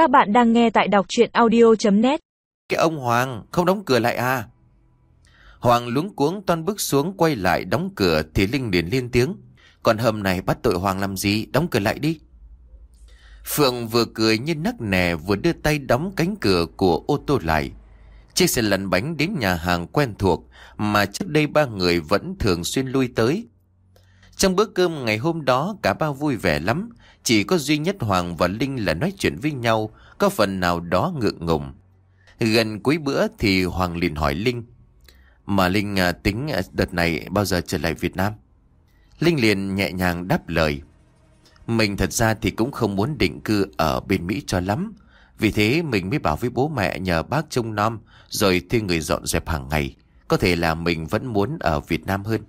Các bạn đang nghe tại đọc chuyện audio.net Cái ông Hoàng, không đóng cửa lại à? Hoàng luống cuống toan bước xuống quay lại đóng cửa thì Linh liền lên tiếng. Còn hôm này bắt tội Hoàng làm gì? Đóng cửa lại đi. Phượng vừa cười như nắc nẻ vừa đưa tay đóng cánh cửa của ô tô lại. Chiếc xe lăn bánh đến nhà hàng quen thuộc mà trước đây ba người vẫn thường xuyên lui tới. Trong bữa cơm ngày hôm đó cả ba vui vẻ lắm. Chỉ có duy nhất Hoàng và Linh là nói chuyện với nhau, có phần nào đó ngượng ngùng. Gần cuối bữa thì Hoàng liền hỏi Linh. Mà Linh à, tính à, đợt này bao giờ trở lại Việt Nam? Linh liền nhẹ nhàng đáp lời. Mình thật ra thì cũng không muốn định cư ở bên Mỹ cho lắm. Vì thế mình mới bảo với bố mẹ nhờ bác trông nom rồi thuê người dọn dẹp hàng ngày. Có thể là mình vẫn muốn ở Việt Nam hơn.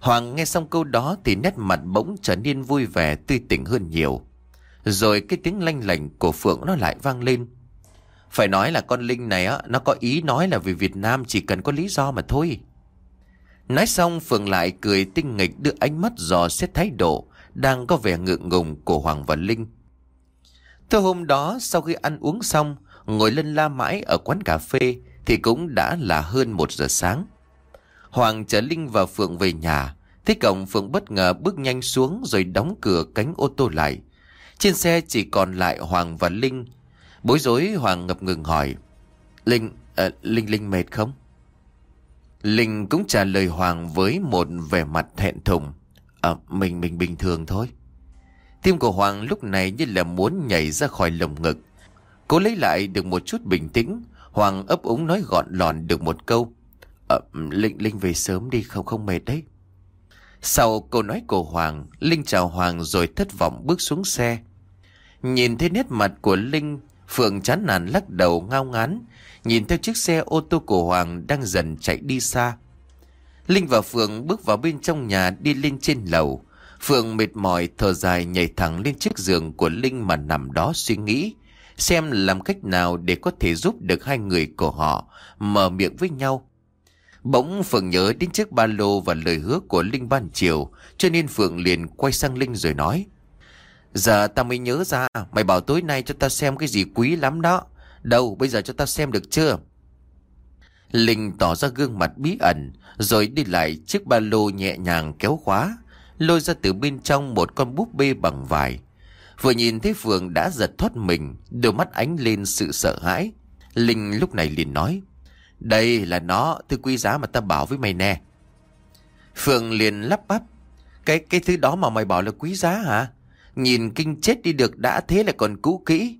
Hoàng nghe xong câu đó thì nét mặt bỗng trở nên vui vẻ tươi tỉnh hơn nhiều. Rồi cái tiếng lanh lành của Phượng nó lại vang lên. Phải nói là con Linh này á, nó có ý nói là vì Việt Nam chỉ cần có lý do mà thôi. Nói xong Phượng lại cười tinh nghịch đưa ánh mắt dò xét thái độ đang có vẻ ngượng ngùng của Hoàng và Linh. Thưa hôm đó sau khi ăn uống xong, ngồi lên la mãi ở quán cà phê thì cũng đã là hơn một giờ sáng. Hoàng chở Linh và Phượng về nhà. Thế cổng Phượng bất ngờ bước nhanh xuống rồi đóng cửa cánh ô tô lại. Trên xe chỉ còn lại Hoàng và Linh. Bối rối Hoàng ngập ngừng hỏi. Linh, à, Linh Linh mệt không? Linh cũng trả lời Hoàng với một vẻ mặt thẹn thùng. À, mình mình bình thường thôi. Tim của Hoàng lúc này như là muốn nhảy ra khỏi lồng ngực. Cố lấy lại được một chút bình tĩnh. Hoàng ấp úng nói gọn lòn được một câu. À, Linh Linh về sớm đi không không mệt đấy. Sau câu nói của Hoàng, Linh chào Hoàng rồi thất vọng bước xuống xe. Nhìn thấy nét mặt của Linh, Phượng chán nản lắc đầu ngao ngán, nhìn theo chiếc xe ô tô của Hoàng đang dần chạy đi xa. Linh và Phượng bước vào bên trong nhà đi lên trên lầu. Phượng mệt mỏi thở dài nhảy thẳng lên chiếc giường của Linh mà nằm đó suy nghĩ. Xem làm cách nào để có thể giúp được hai người của họ mở miệng với nhau. Bỗng Phượng nhớ đến chiếc ba lô và lời hứa của Linh ban chiều, cho nên Phượng liền quay sang Linh rồi nói. Giờ ta mới nhớ ra, mày bảo tối nay cho ta xem cái gì quý lắm đó. Đâu, bây giờ cho ta xem được chưa? Linh tỏ ra gương mặt bí ẩn, rồi đi lại chiếc ba lô nhẹ nhàng kéo khóa, lôi ra từ bên trong một con búp bê bằng vải. Vừa nhìn thấy Phượng đã giật thoát mình, đôi mắt ánh lên sự sợ hãi. Linh lúc này liền nói. Đây là nó, thứ quý giá mà ta bảo với mày nè. Phượng liền lắp bắp. Cái cái thứ đó mà mày bảo là quý giá hả? Nhìn kinh chết đi được đã thế lại còn cũ kỹ.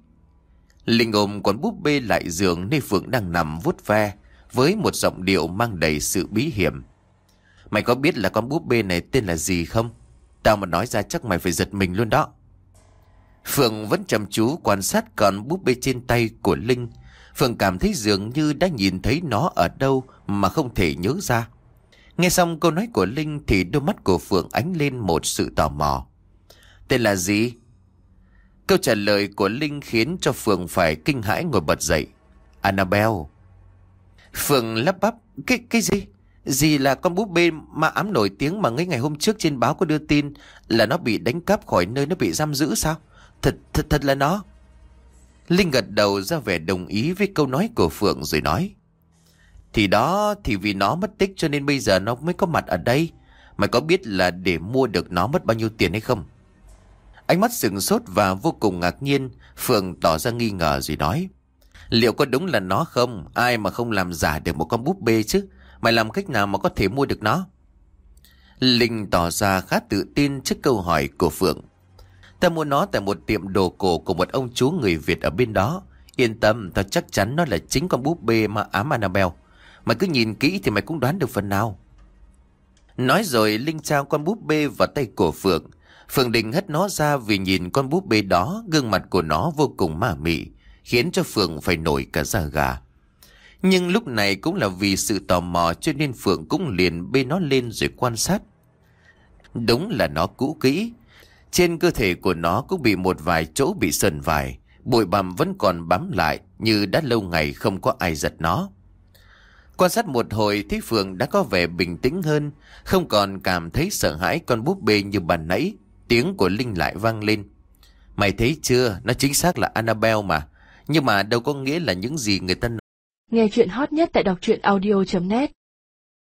Linh ôm con búp bê lại giường nơi Phượng đang nằm vuốt ve với một giọng điệu mang đầy sự bí hiểm. Mày có biết là con búp bê này tên là gì không? Tao mà nói ra chắc mày phải giật mình luôn đó. Phượng vẫn chăm chú quan sát con búp bê trên tay của Linh Phượng cảm thấy dường như đã nhìn thấy nó ở đâu mà không thể nhớ ra. Nghe xong câu nói của Linh thì đôi mắt của Phượng ánh lên một sự tò mò. Tên là gì? Câu trả lời của Linh khiến cho Phượng phải kinh hãi ngồi bật dậy. Annabelle. Phượng lắp bắp. Cái, cái gì? Gì là con búp bê ma ám nổi tiếng mà ngay ngày hôm trước trên báo có đưa tin là nó bị đánh cắp khỏi nơi nó bị giam giữ sao? Thật, thật, thật là nó. Linh gật đầu ra vẻ đồng ý với câu nói của Phượng rồi nói. Thì đó, thì vì nó mất tích cho nên bây giờ nó mới có mặt ở đây. Mày có biết là để mua được nó mất bao nhiêu tiền hay không? Ánh mắt sừng sốt và vô cùng ngạc nhiên, Phượng tỏ ra nghi ngờ rồi nói. Liệu có đúng là nó không? Ai mà không làm giả được một con búp bê chứ? Mày làm cách nào mà có thể mua được nó? Linh tỏ ra khá tự tin trước câu hỏi của Phượng. Ta mua nó tại một tiệm đồ cổ của một ông chú người Việt ở bên đó. Yên tâm, ta chắc chắn nó là chính con búp bê mà ám Annabelle. Mày cứ nhìn kỹ thì mày cũng đoán được phần nào. Nói rồi Linh trao con búp bê vào tay của Phượng. Phượng định hất nó ra vì nhìn con búp bê đó, gương mặt của nó vô cùng ma mị, khiến cho Phượng phải nổi cả da gà. Nhưng lúc này cũng là vì sự tò mò cho nên Phượng cũng liền bê nó lên rồi quan sát. Đúng là nó cũ kỹ, trên cơ thể của nó cũng bị một vài chỗ bị sần vải, bụi bặm vẫn còn bám lại như đã lâu ngày không có ai giật nó. Quan sát một hồi thấy Phượng đã có vẻ bình tĩnh hơn, không còn cảm thấy sợ hãi con búp bê như bàn nãy, tiếng của Linh lại vang lên. Mày thấy chưa, nó chính xác là Annabelle mà. Nhưng mà đâu có nghĩa là những gì người ta Nghe chuyện hot nhất tại đọc truyện audio.net